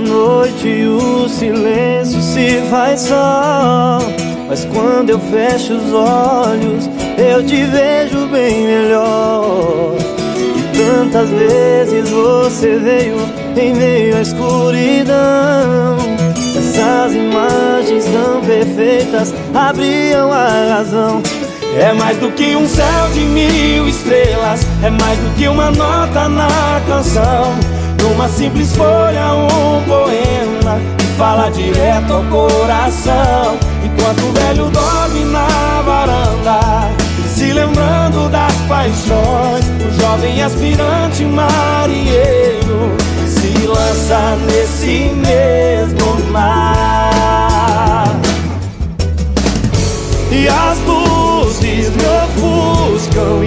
noite o silêncio se faz só. Mas quando eu fecho os olhos, eu te vejo bem melhor. E tantas vezes você veio em meio à escuridão. Essas imagens tão perfeitas abriam a razão. É mais do que um céu de mil estrelas, é mais do que uma nota na canção. Numa simples folha, um poema que fala direto ao coração. Enquanto o velho dorme na varanda, se lembrando das paixões, o jovem aspirante marinheiro se lança nesse mesmo mar. E as luzes me ofuscam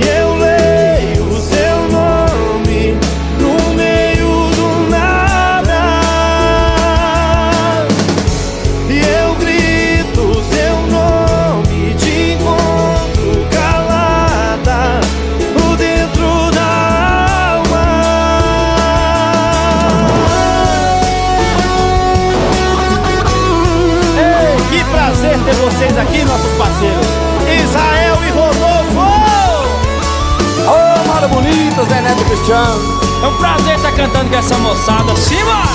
Mara Bonita, Zé Neto Cristiano. É um prazer estar cantando com essa moçada. Simbora!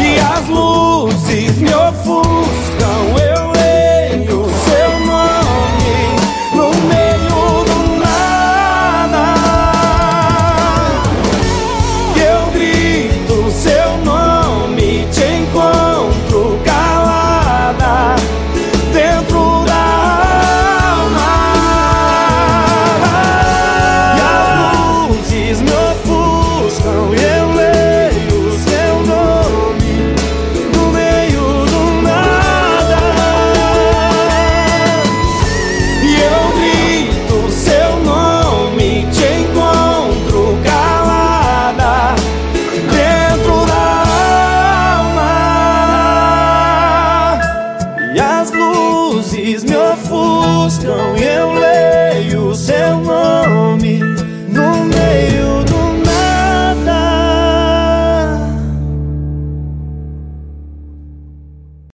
E as luzes me ofuscam,